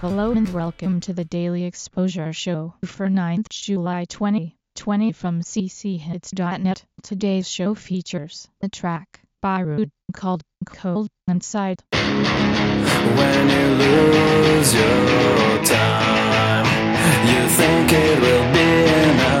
Hello and welcome to the Daily Exposure Show for 9th July 2020 from cchits.net. Today's show features the track by Rude called Cold Inside. When you lose your time, you think it will be enough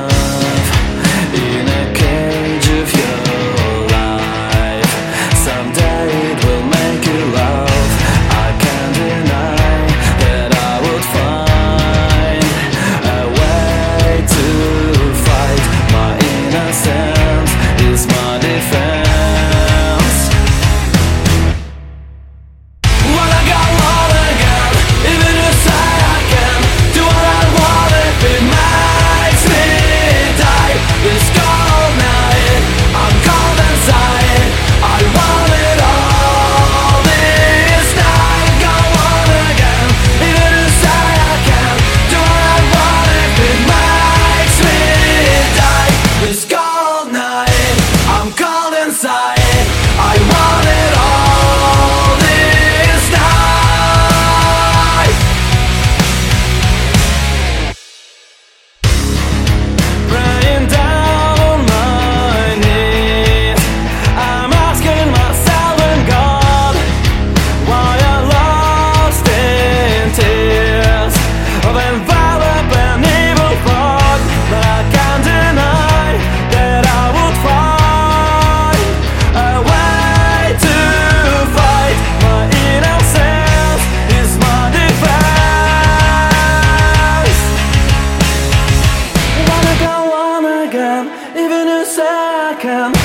even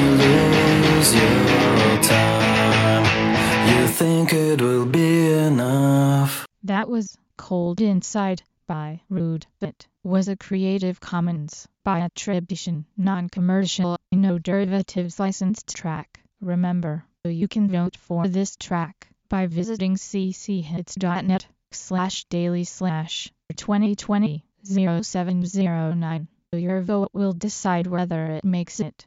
lose your time, you think it will be enough. That was Cold Inside by Rude. It was a Creative Commons by attribution, non-commercial, no derivatives licensed track. Remember, you can vote for this track by visiting cchits.net slash daily slash 2020 0709. Your vote will decide whether it makes it